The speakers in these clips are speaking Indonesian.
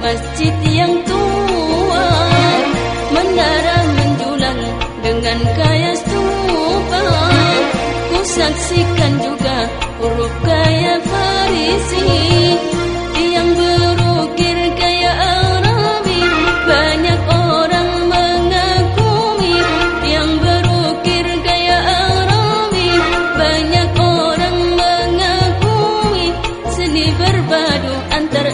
masjid yang tua menara menjulang dengan kaya stupa. Ku saksikan juga huruf kaya farisi yang berukir kaya Arabi. Banyak orang mengagumi yang berukir kaya Arabi. Banyak orang mengagumi seni berpadu antara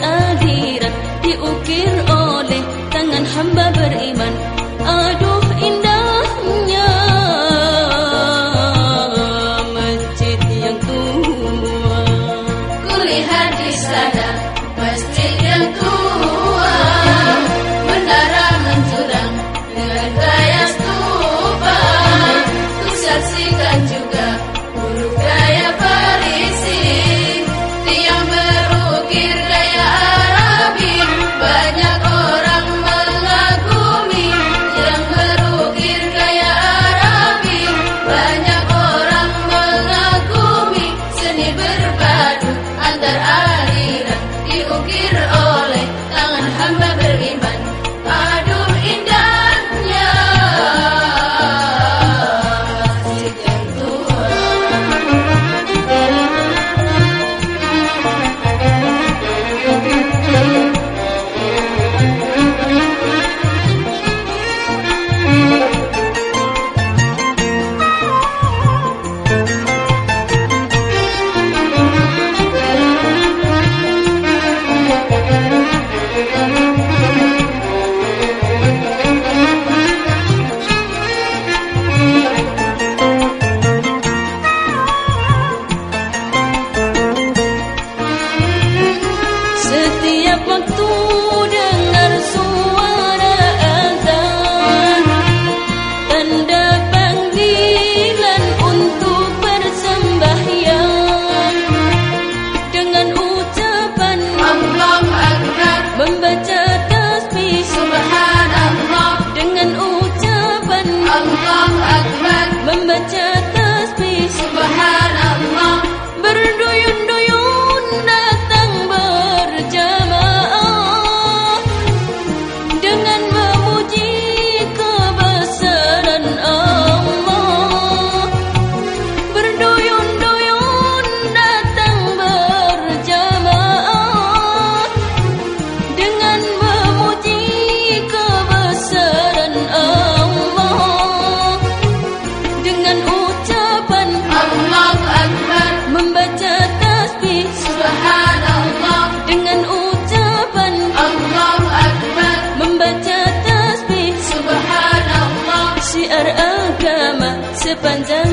反正